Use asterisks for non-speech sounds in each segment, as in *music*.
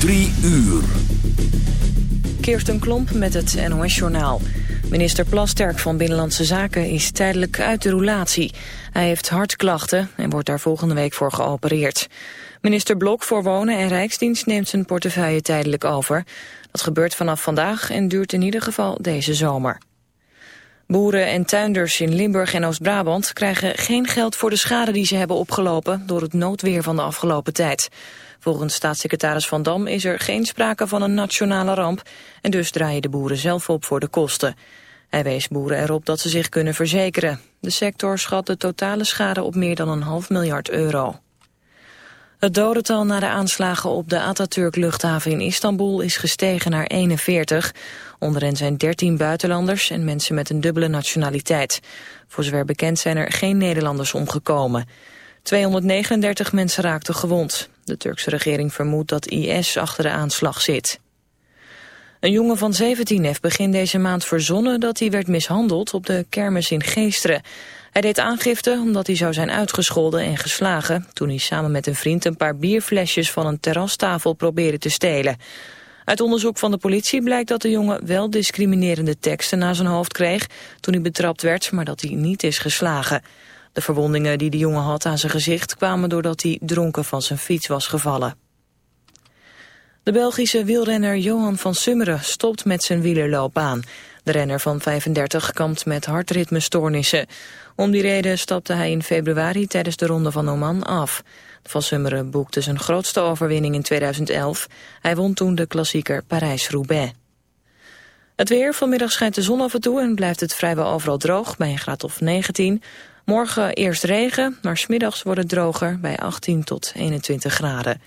Drie uur. Kirsten Klomp met het NOS-journaal. Minister Plasterk van Binnenlandse Zaken is tijdelijk uit de roulatie. Hij heeft hartklachten en wordt daar volgende week voor geopereerd. Minister Blok voor Wonen en Rijksdienst neemt zijn portefeuille tijdelijk over. Dat gebeurt vanaf vandaag en duurt in ieder geval deze zomer. Boeren en tuinders in Limburg en Oost-Brabant krijgen geen geld voor de schade die ze hebben opgelopen door het noodweer van de afgelopen tijd. Volgens staatssecretaris Van Dam is er geen sprake van een nationale ramp en dus draaien de boeren zelf op voor de kosten. Hij wees boeren erop dat ze zich kunnen verzekeren. De sector schat de totale schade op meer dan een half miljard euro. Het dodental na de aanslagen op de Atatürk-luchthaven in Istanbul is gestegen naar 41. Onder hen zijn 13 buitenlanders en mensen met een dubbele nationaliteit. Voor zover bekend zijn er geen Nederlanders omgekomen. 239 mensen raakten gewond. De Turkse regering vermoedt dat IS achter de aanslag zit. Een jongen van 17 heeft begin deze maand verzonnen dat hij werd mishandeld op de kermis in Geesteren. Hij deed aangifte omdat hij zou zijn uitgescholden en geslagen... toen hij samen met een vriend een paar bierflesjes van een terrastafel probeerde te stelen. Uit onderzoek van de politie blijkt dat de jongen wel discriminerende teksten naar zijn hoofd kreeg... toen hij betrapt werd, maar dat hij niet is geslagen. De verwondingen die de jongen had aan zijn gezicht kwamen doordat hij dronken van zijn fiets was gevallen. De Belgische wielrenner Johan van Summeren stopt met zijn wielerloopbaan. De renner van 35 kampt met hartritmestoornissen. Om die reden stapte hij in februari tijdens de Ronde van Oman af. Van Summeren boekte zijn grootste overwinning in 2011. Hij won toen de klassieker Parijs-Roubaix. Het weer, vanmiddag schijnt de zon af en toe en blijft het vrijwel overal droog bij een graad of 19. Morgen eerst regen, maar smiddags wordt het droger bij 18 tot 21 graden.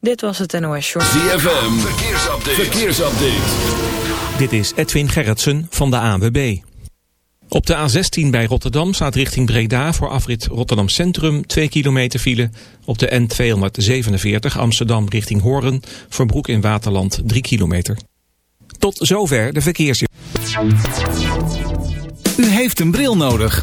Dit was het NOS Short. ZFM, verkeersupdate. verkeersupdate. Dit is Edwin Gerritsen van de ANWB. Op de A16 bij Rotterdam staat richting Breda voor afrit Rotterdam Centrum 2 kilometer file. Op de N247 Amsterdam richting Hoorn voor Broek in Waterland 3 kilometer. Tot zover de verkeers. U heeft een bril nodig.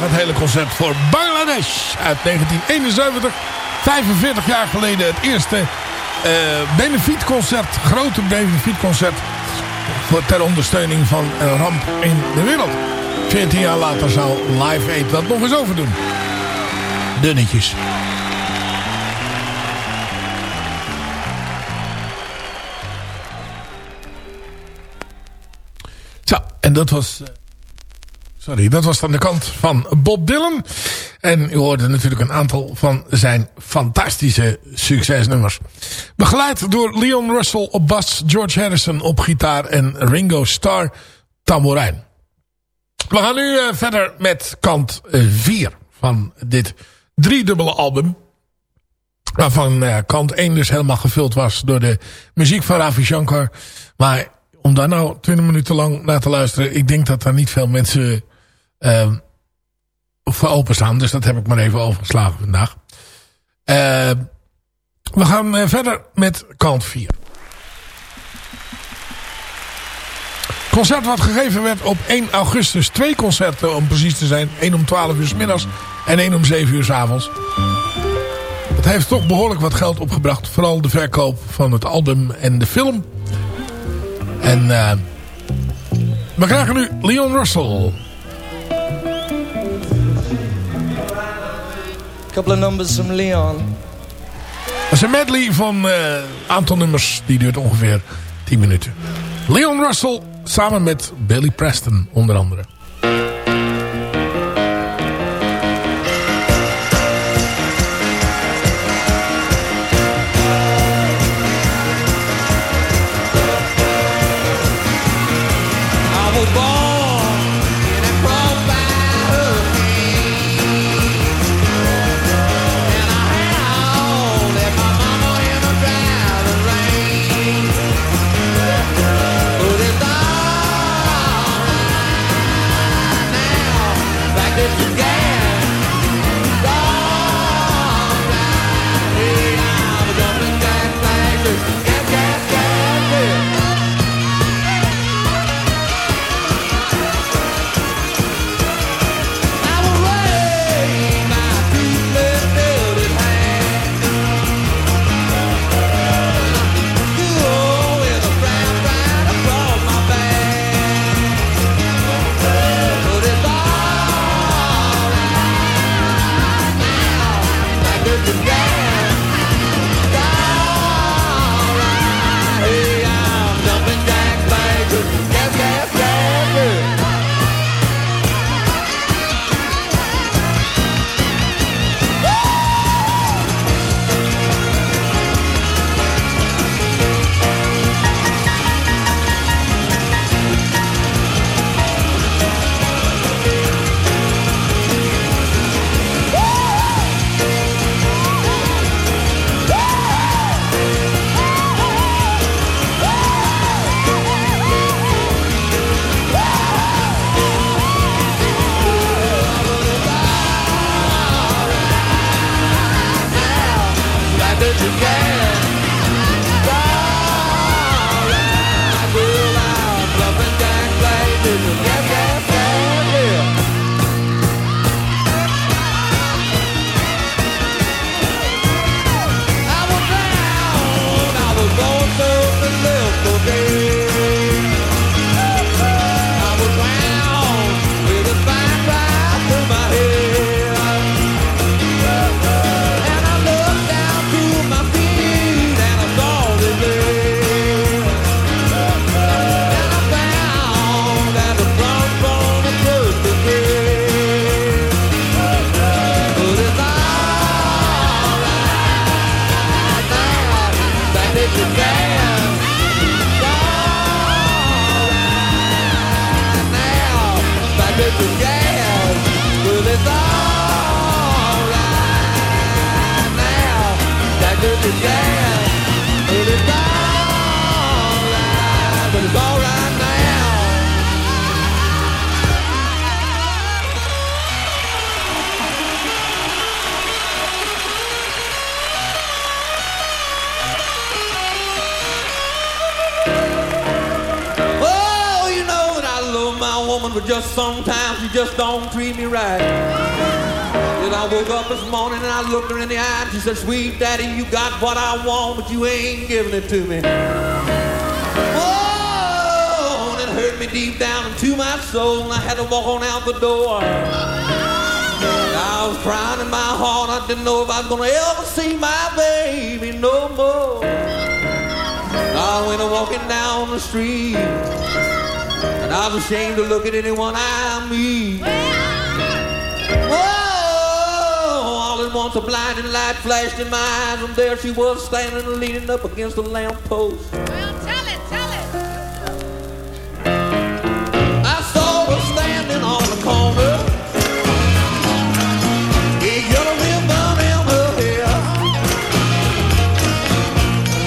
het hele concept voor Bangladesh uit 1971. 45 jaar geleden het eerste uh, benefietconcert, grote benefietconcert voor ter ondersteuning van een ramp in de wereld. 14 jaar later zou Live Aid dat nog eens overdoen. Dunnetjes. Zo, en dat was... Eh, Sorry, dat was dan de kant van Bob Dylan. En u hoorde natuurlijk een aantal van zijn fantastische succesnummers. Begeleid door Leon Russell op bas, George Harrison op gitaar en Ringo Starr tamboerijn. We gaan nu eh, verder met kant eh, 4 van dit driedubbele album. Waarvan eh, kant 1 dus helemaal gevuld was door de muziek van Ravi Shankar. Maar om daar nou 20 minuten lang naar te luisteren... ik denk dat daar niet veel mensen voor openstaan. Dus dat heb ik maar even overgeslagen vandaag. Uh, we gaan uh, verder met kant 4. Concert wat gegeven werd op 1 augustus. Twee concerten om precies te zijn. 1 om 12 uur s middags en 1 om 7 uur s avonds. Het heeft toch behoorlijk wat geld opgebracht. Vooral de verkoop van het album en de film. En uh, we krijgen nu Leon Russell. Couple of numbers from Leon. Dat is een medley van een uh, aantal nummers. Die duurt ongeveer 10 minuten. Leon Russell samen met Billy Preston onder andere. She said, Sweet daddy, you got what I want, but you ain't giving it to me. Oh, and it hurt me deep down into my soul and I had to walk on out the door. I was crying in my heart, I didn't know if I was gonna ever see my baby no more. I went walking down the street. And I was ashamed to look at anyone I meet. Once a blinding light flashed in my eyes, and there she was standing leaning up against a lamppost. Well, tell it, tell it. I saw her standing on the corner. A yellow ribbon in her hair.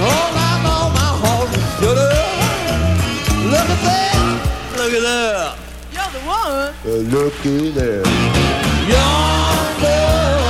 All night long, my heart was shudder. Look at that. Look at that. You're the one. looky there. Young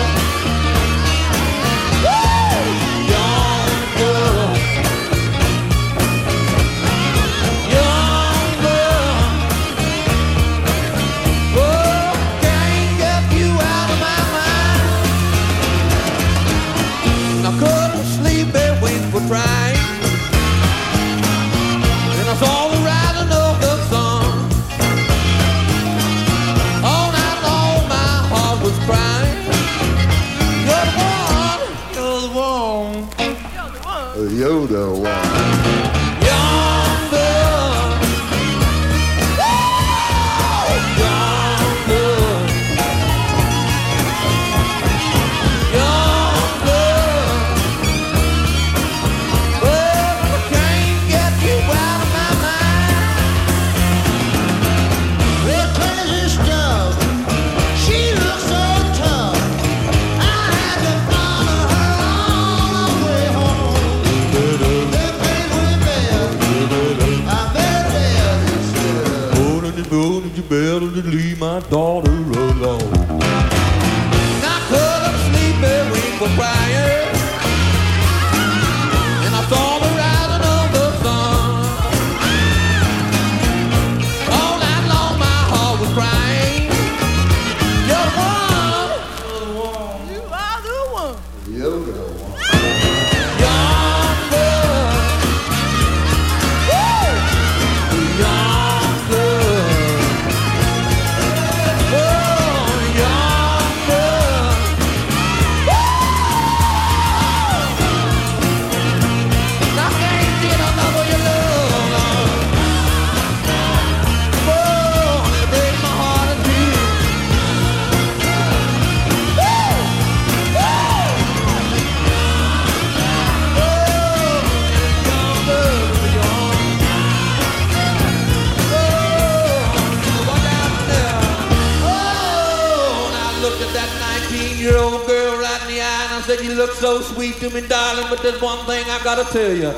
you look so sweet to me, darling, but there's one thing I gotta tell you.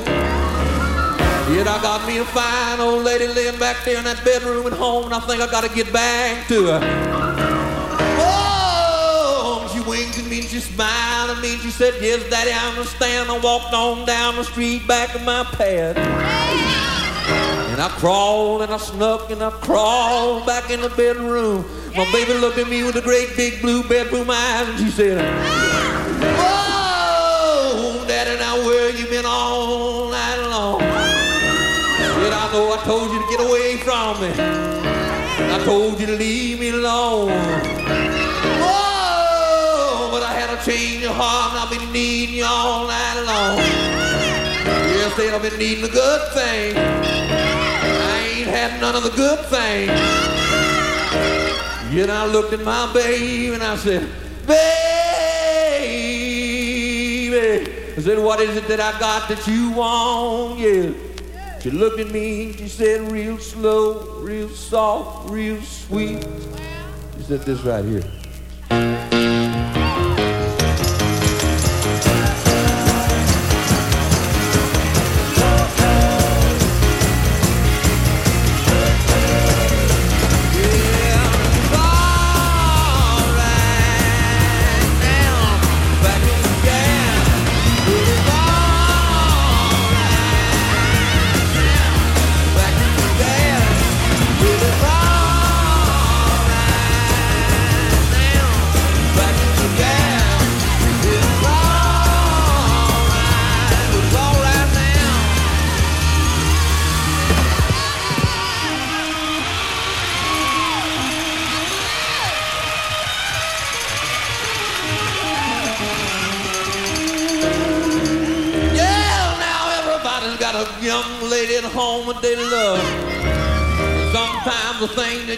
Yet I got me a fine old lady laying back there in that bedroom at home, and I think I gotta get back to her. Oh, she winked at me and she smiled at me and she said, yes, daddy, I understand. I walked on down the street back in my pad. And I crawled and I snuck and I crawled back in the bedroom. My baby looked at me with the great big blue bedroom eyes and she said, now where you been all night long? Said, I know I told you to get away from me. I told you to leave me alone. Oh, but I had a change of heart and I've been needing you all night long. Yes, said I've been needing a good thing. I ain't had none of the good things. Yet I looked at my baby and I said, Baby, I said, what is it that I got that you want? Yeah. She looked at me, she said, real slow, real soft, real sweet. She said this right here.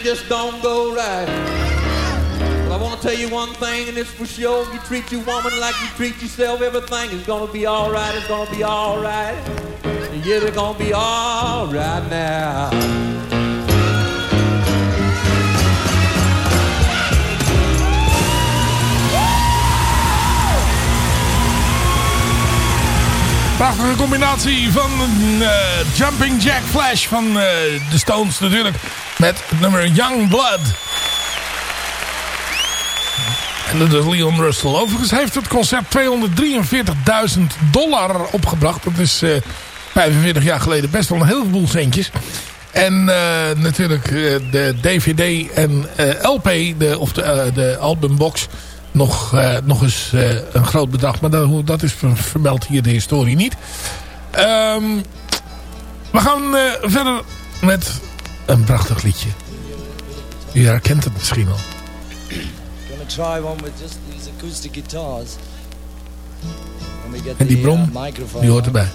Just don't go right. But I want gonna tell you one thing, and it's for sure. If you treat your woman like you treat yourself, everything is gonna be alright. It's gonna be alright. Yeah, it's gonna be alright now. Prachtige combinatie van eh, Jumping Jack Flash van eh, de Stones natuurlijk. Met nummer Young Blood. En dat is Leon Russell. Overigens heeft het concert 243.000 dollar opgebracht. Dat is eh 45 jaar geleden best wel een heleboel centjes. En eh, natuurlijk eh, de DVD en eh, LP, de, of de, eh, albumbox, nog, eh, nog eens eh, een groot bedrag. Maar dat, dat is ver- vermeld hier de historie niet. Ehm, we gaan eh, verder met een prachtig liedje. U herkent het misschien al. Gonna try one with just these acoustic guitars. En die brom, uh, die hoort erbij.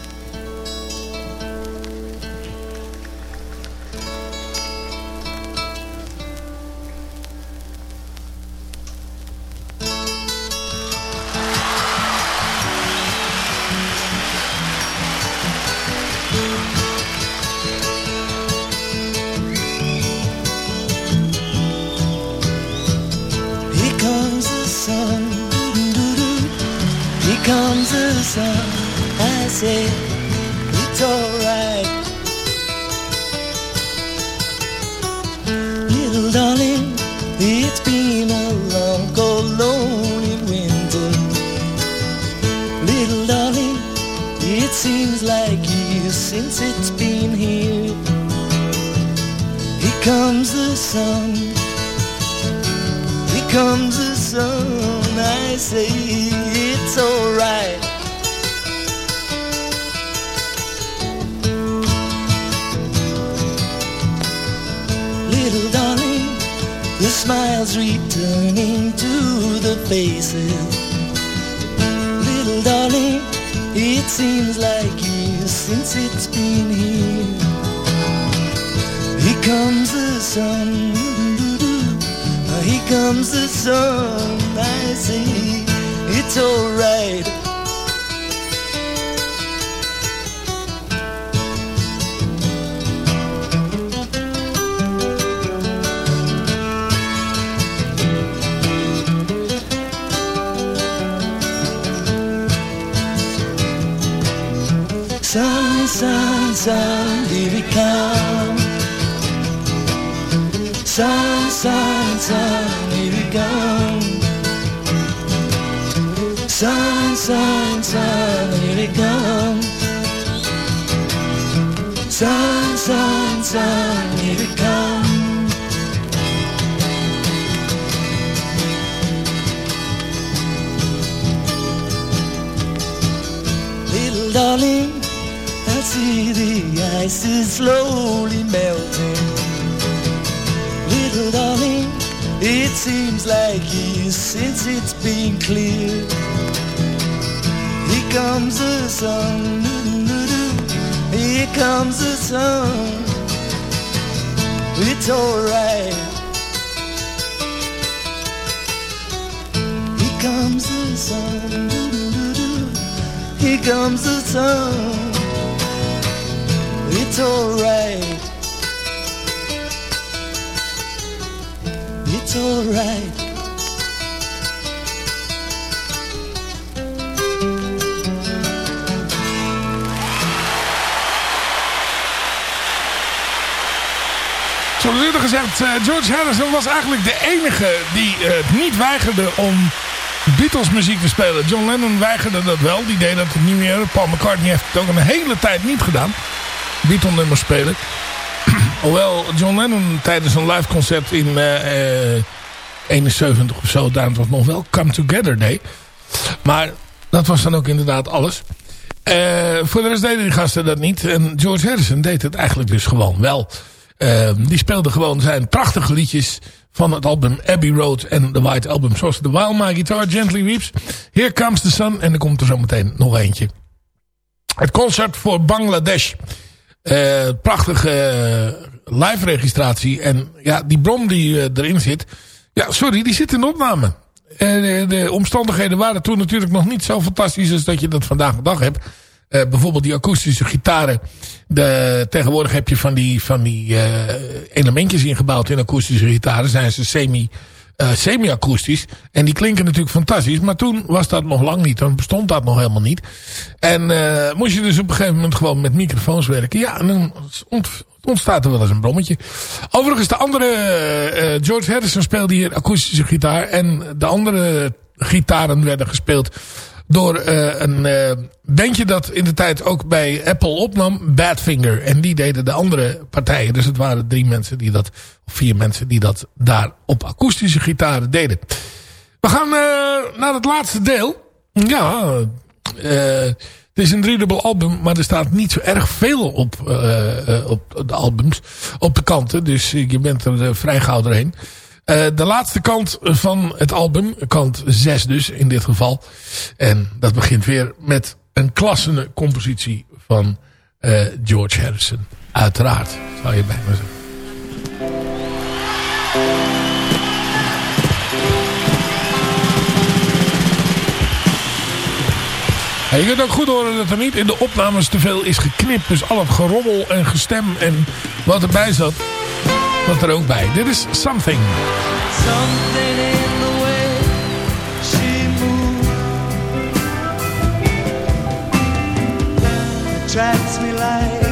We. Sun, sun, sun, here we come. Little darling, I see the ice is slowly melting. Little darling, it seems like years since it's been clear. Comes the sun, here comes the sun. It's alright. Here comes the sun, here comes the sun. It's alright. It's alright. Gezegd, eh, George Harrison was eigenlijk de enige die eh, het niet weigerde om Beatles muziek te spelen. John Lennon weigerde dat wel, die deed dat niet meer. Paul McCartney heeft het ook een hele tijd niet gedaan. Beatle nummers spelen. *clears throat* Hoewel John Lennon tijdens een live concert in eh, eh, 71 of zo, daar was nog wel Come Together deed. Maar dat was dan ook inderdaad alles. Voor de rest deden die gasten dat niet. En George Harrison deed het eigenlijk dus gewoon wel. Eh, die speelde gewoon zijn prachtige liedjes van het album Abbey Road en The White Album. Zoals The While My Guitar Gently Weeps. Here Comes the Sun. En er komt er zo meteen nog eentje. Het concert voor Bangladesh. Eh, prachtige eh, live registratie. En ja, die brom die eh, erin zit. Ja, sorry, die zit in de opname. De, de omstandigheden waren toen natuurlijk nog niet zo fantastisch als dat je dat vandaag de dag hebt. Eh, bijvoorbeeld die akoestische gitaren. De, tegenwoordig heb je van die, van die eh, elementjes ingebouwd in akoestische gitaren. Zijn ze semi, eh, semi-akoestisch. En die klinken natuurlijk fantastisch. Maar toen was dat nog lang niet. Dan bestond dat nog helemaal niet. En moest je dus op een gegeven moment gewoon met microfoons werken. Ja, en dan ont- ontstaat er wel eens een brommetje. Overigens, de andere, George Harrison speelde hier akoestische gitaar. En de andere gitaren werden gespeeld door eh, een eh, bandje dat in de tijd ook bij Apple opnam, Badfinger. En die deden de andere partijen. Dus het waren drie mensen die dat, of vier mensen die dat daar op akoestische gitaren deden. We gaan eh, naar het laatste deel. Ja, het is een driedubbel album, maar er staat niet zo erg veel op, op de albums, op de kanten. Dus je bent er vrij gauw doorheen. Eh, de laatste kant van het album, kant 6 dus in dit geval. En dat begint weer met een klassende compositie van eh, George Harrison. Uiteraard, zou je bijna zeggen. Ja, je kunt ook goed horen dat er niet in de opnames te veel is geknipt. Dus al het gerommel en gestem en wat erbij zat, zat er ook bij. Dit is Something. Something in the way she moves attracts me like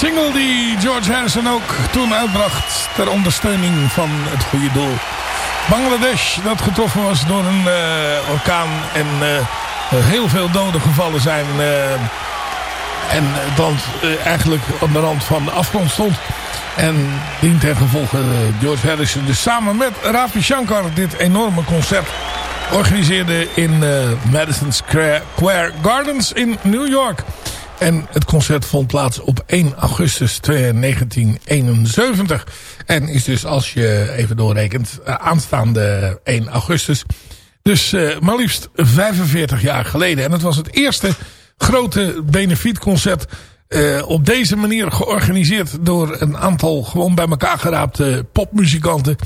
single die George Harrison ook toen uitbracht ter ondersteuning van het goede doel. Bangladesh, dat getroffen was door een eh, orkaan en eh, heel veel doden gevallen zijn. eh, En het land eigenlijk aan de rand van de afgrond stond. En dien ten gevolge George Harrison dus samen met Ravi Shankar dit enorme concert organiseerde in Madison Square Gardens in New York. En het concert vond plaats op 1 augustus 1971. En is dus als je even doorrekent eh, aanstaande 1 augustus. Dus eh, maar liefst 45 jaar geleden. En het was het eerste grote benefietconcert eh, op deze manier georganiseerd door een aantal gewoon bij elkaar geraapte popmuzikanten.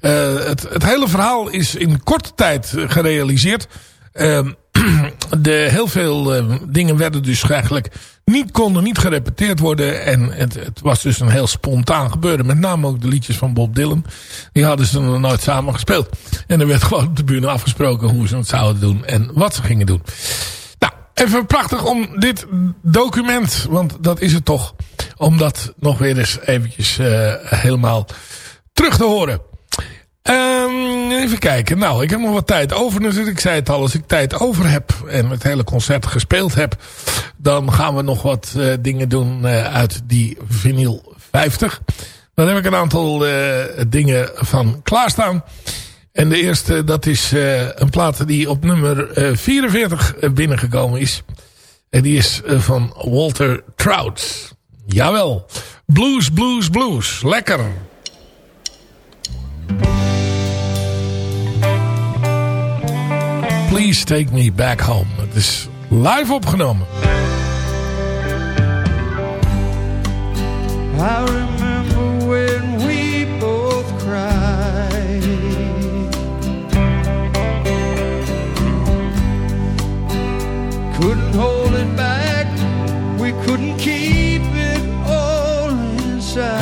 Het, het hele verhaal is in korte tijd gerealiseerd. Ehm, *clears throat* de, heel veel eh, dingen werden dus eigenlijk niet, konden niet gerepeteerd worden. En het, het was dus een heel spontaan gebeuren. Met name ook de liedjes van Bob Dylan. Die hadden ze nog nooit samen gespeeld. En er werd *laughs* gewoon op de bühne afgesproken hoe ze het zouden doen. En wat ze gingen doen. Nou, even prachtig om dit document, want dat is het toch. Om dat nog weer eens eventjes uh, helemaal terug te horen. Um, even kijken. Nou, ik heb nog wat tijd over. Dus ik zei het al, als ik tijd over heb en het hele concert gespeeld heb... dan gaan we nog wat uh, dingen doen uh, uit die vinyl 50. Dan heb ik een aantal uh, dingen van klaarstaan. En de eerste, dat is een plaat die op nummer 44 binnengekomen is. En die is van Walter Trout. Jawel. Blues, blues, blues. Lekker. Please Take Me Back Home. Het is live opgenomen. I remember when we both cried Couldn't hold it back We couldn't keep it all inside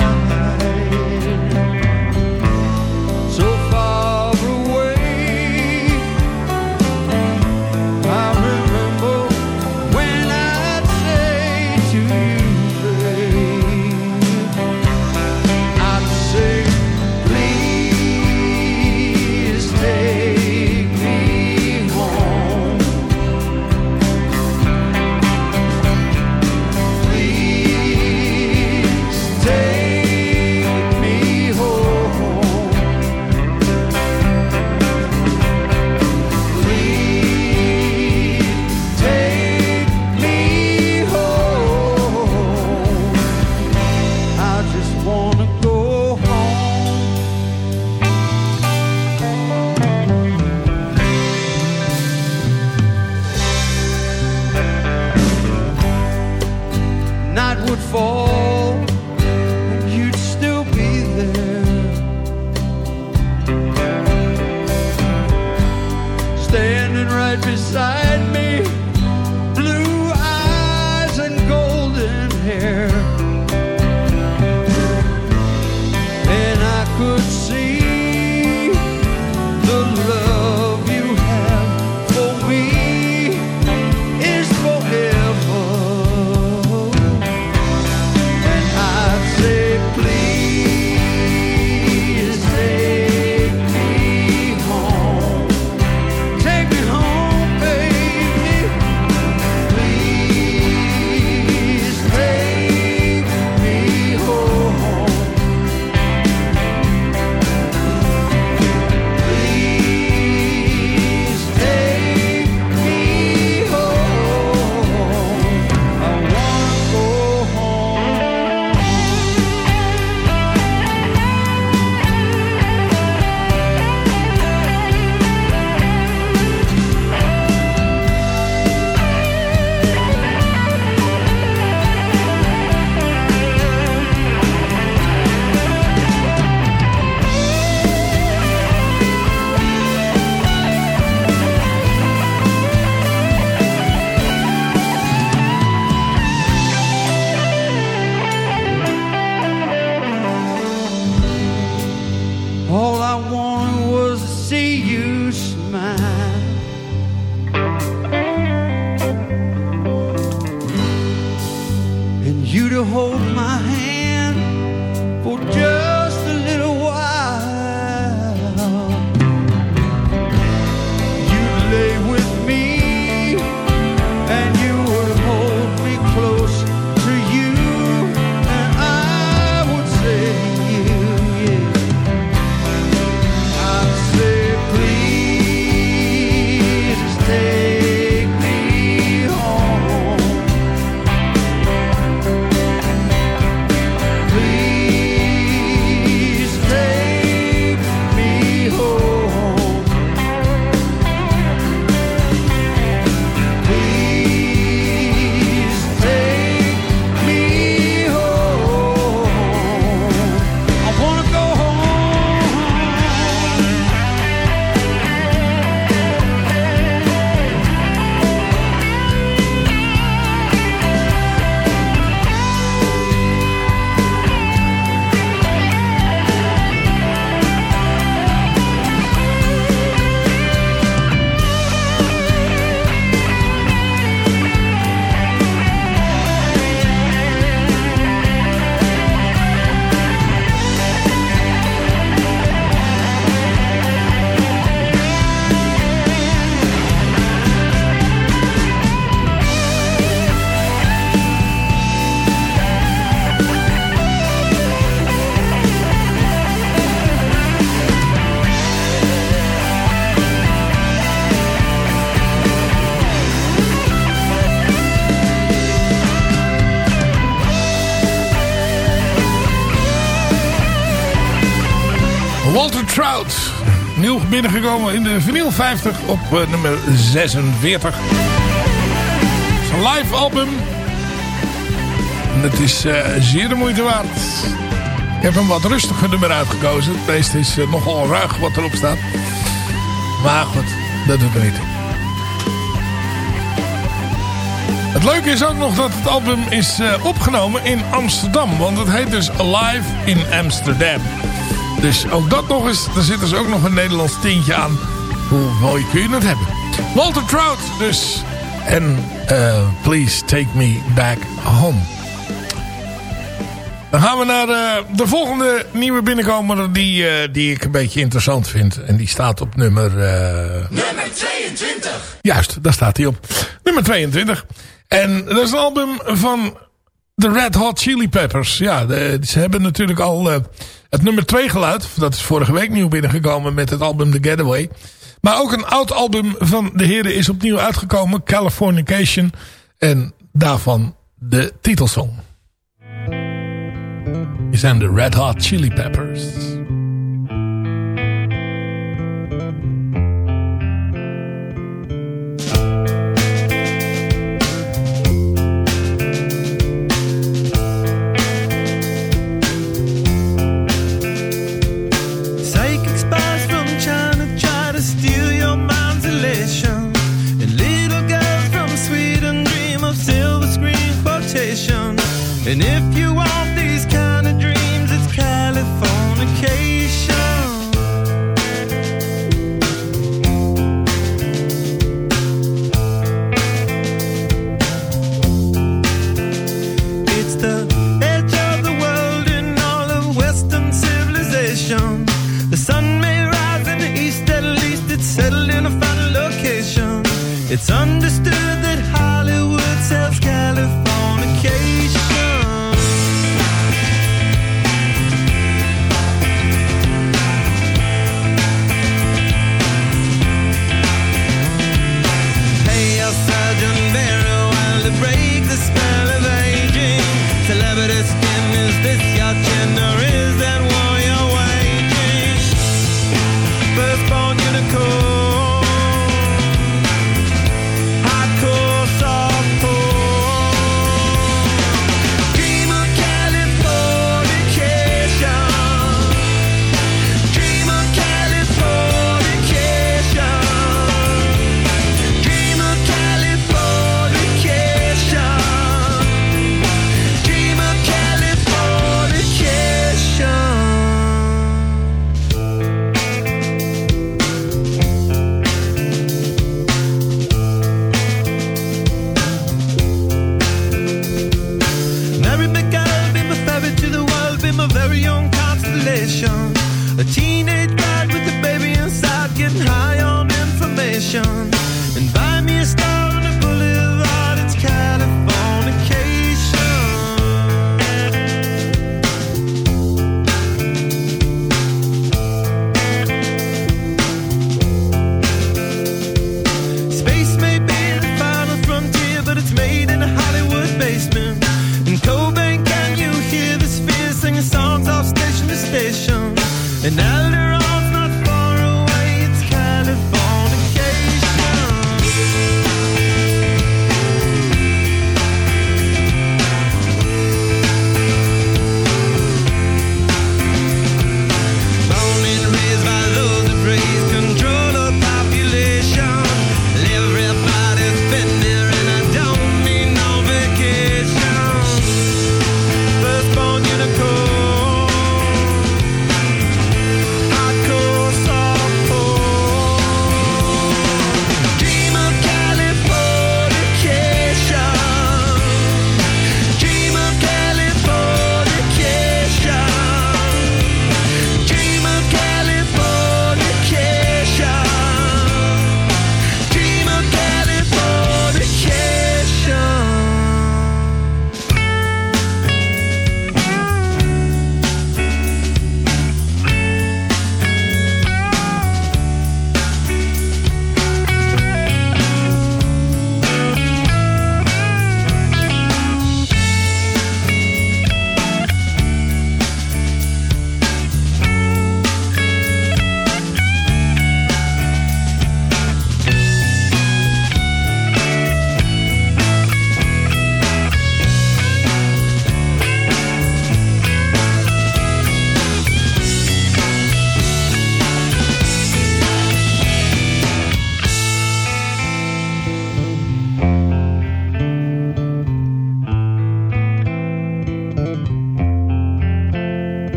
binnengekomen in de vinyl 50 op eh, nummer 46. Het is een live album. En het is eh, zeer de moeite waard. Ik heb een wat rustiger nummer uitgekozen. Deze is eh, nogal ruig wat erop staat. Maar goed, dat doet er niet. Het leuke is ook nog dat het album is opgenomen in Amsterdam. Want het heet dus Live in Amsterdam. Dus ook dat nog eens. Er zit dus ook nog een Nederlands tintje aan. Hoe mooi kun je het hebben. Walter Trout dus. En eh, Please Take Me Back Home. Dan gaan we naar eh, de volgende nieuwe binnenkomer die, eh, die ik een beetje interessant vind. En die staat op nummer... Nummer 22. Juist, daar staat hij op. Nummer 22. En dat is een album van de Red Hot Chili Peppers. Ja, ze hebben natuurlijk al eh, het nummer 2 geluid. Dat is vorige week nieuw binnengekomen met het album The Getaway. Maar ook een oud album van de heren is opnieuw uitgekomen. Californication. En daarvan de titelsong. Die zijn de Red Hot Chili Peppers.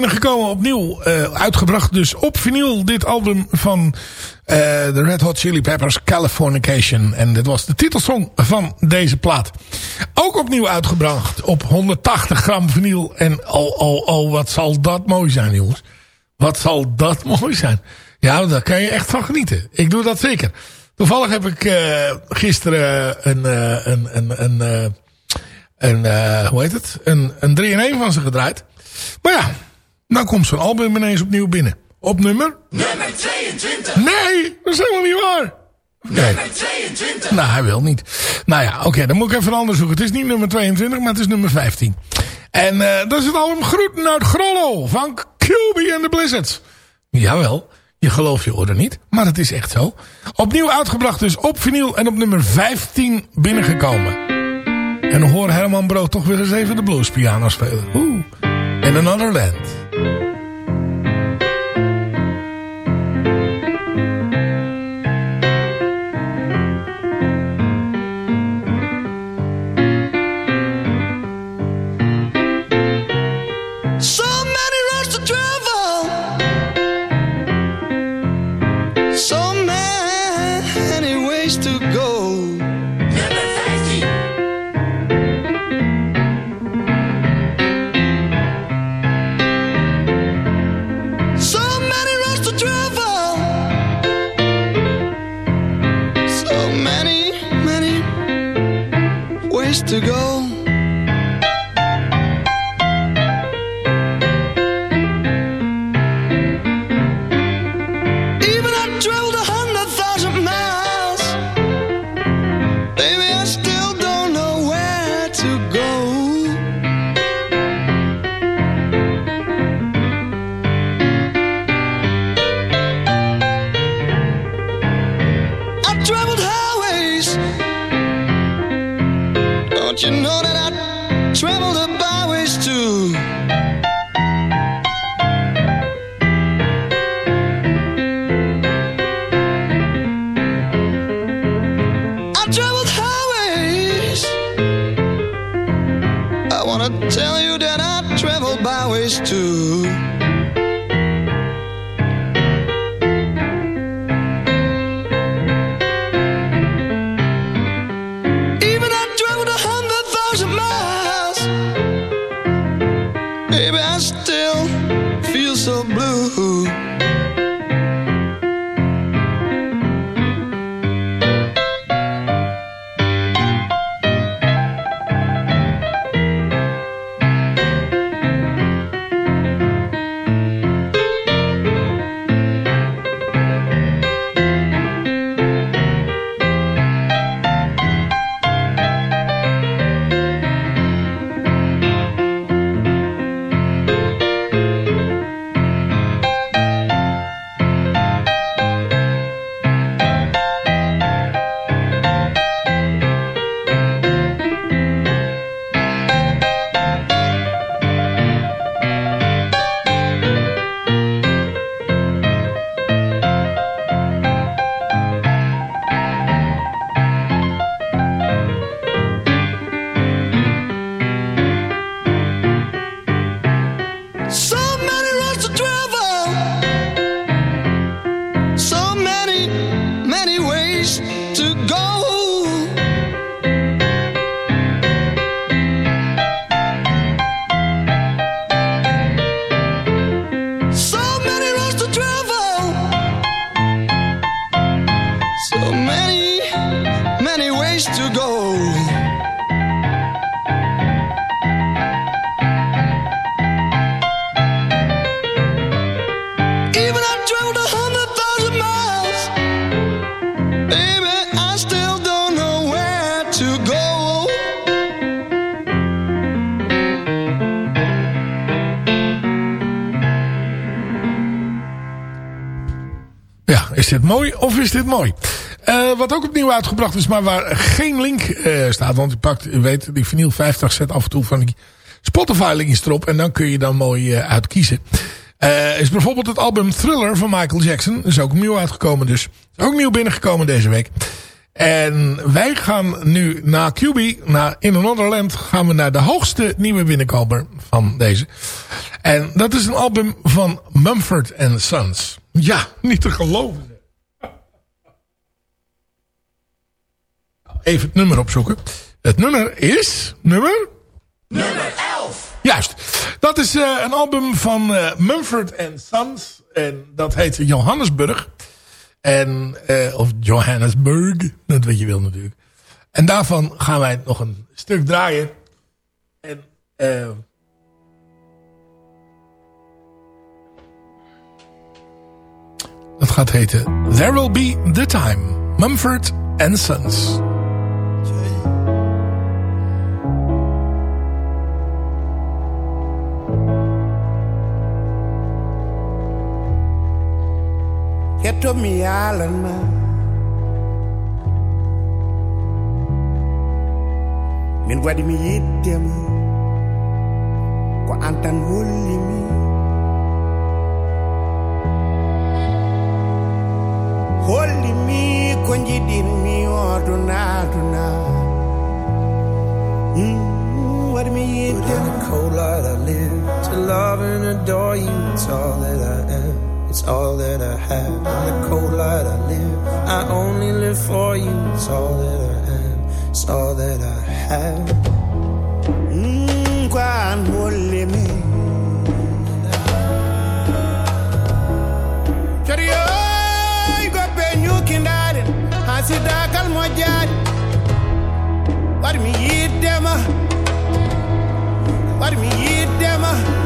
Binnengekomen, opnieuw eh, uitgebracht dus op vinyl. Dit album van eh, de Red Hot Chili Peppers, Californication. En dit was de titelsong van deze plaat. Ook opnieuw uitgebracht op 180 gram vinyl. En oh, oh, oh, wat zal dat mooi zijn jongens. Wat zal dat *laughs* mooi zijn. Ja, daar kan je echt van genieten. Ik doe dat zeker. Toevallig heb ik eh, gisteren een, een, een, een, hoe heet het? Een, een 3 in 1 van ze gedraaid. Maar ja, dan komt zo'n album ineens opnieuw binnen. Op nummer? Nummer 22. Nee, dat is helemaal niet waar. Nee. Nummer 22. Nou, hij wil niet. Nou ja, oké, dan moet ik even anders zoeken. Het is niet nummer 22, maar het is nummer 15. En eh, dat is het album Groeten uit Grollo van QB and the Blizzards. Jawel, je gelooft je oren niet, maar het is echt zo. Opnieuw uitgebracht dus op vinyl en op nummer 15 binnengekomen. En dan horen Herman Brood toch weer eens even de bluespiano spelen. Oeh, in another land. To go. Uitgebracht is, maar waar geen link eh, staat. Want u pakt, weet, die vinyl 50 zet af en toe van die Spotify linkjes erop. En dan kun je dan mooi eh, uitkiezen. Eh, is bijvoorbeeld het album Thriller van Michael Jackson. Is ook nieuw uitgekomen dus. Ook nieuw binnengekomen deze week. En wij gaan nu naar QB, naar In Another Land, gaan we naar de hoogste nieuwe binnenkomer van deze. En dat is een album van Mumford Sons. Ja, niet te geloven. Even het nummer opzoeken. Het nummer is... Nummer? Nummer 11. Juist. Dat is eh, een album van eh, Mumford Sons. En dat heet Johannesburg. En, eh, of Johannesburg. Dat weet je wel natuurlijk. En daarvan gaan wij nog een stuk draaien. En... eh dat gaat heten There Will Be The Time. Mumford Sons. Ket op mi halen ma Min wadi mi yitte Ko antan holli mi ko jiɗin mi duna What me you in the cold light I live To love and adore you It's all that I am. It's all that I have. In the cold light I live. I only live for you. It's all that I am. It's all that I have. ñukindare ha sidakal moƴƴani waɗmi yiddema waɗmi yiddema min waɗmi yiddema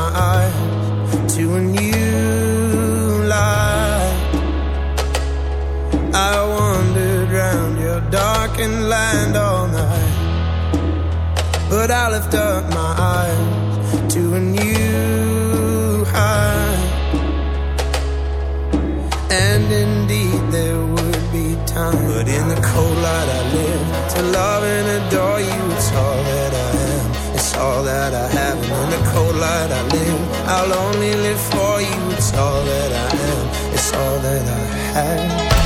to a new light. I wandered round your darkened land all night. But I lift up my eyes to a new height. And indeed there would be time. But in the cold light I live to love and adore you. It's all that I am. It's all that I have. Light I live. I'll only live for you. It's all that I am. It's all that I have.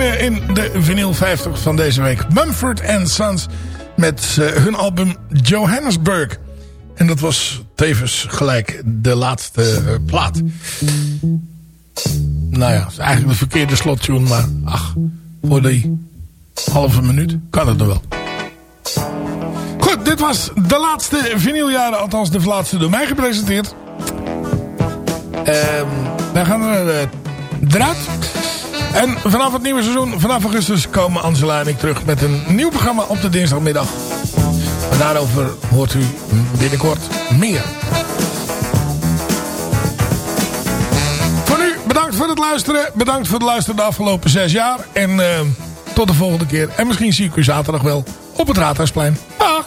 In de vinyl 50 van deze week. Mumford Sons met eh, hun album Johannesburg. En dat was tevens gelijk de laatste eh, plaat. Nou ja, is eigenlijk de verkeerde slottune, maar ach, voor die halve minuut kan het nog wel. Goed, dit was de laatste vinyljaren, althans de laatste door mij gepresenteerd. Ehm wij gaan er eh, eruit. En vanaf het nieuwe seizoen, vanaf augustus, komen Angela en ik terug met een nieuw programma op de dinsdagmiddag. Maar daarover hoort u binnenkort meer. Voor nu, bedankt voor het luisteren. Bedankt voor het luisteren de afgelopen zes jaar. En eh, tot de volgende keer. En misschien zie ik u zaterdag wel op het Raadhuisplein. Dag!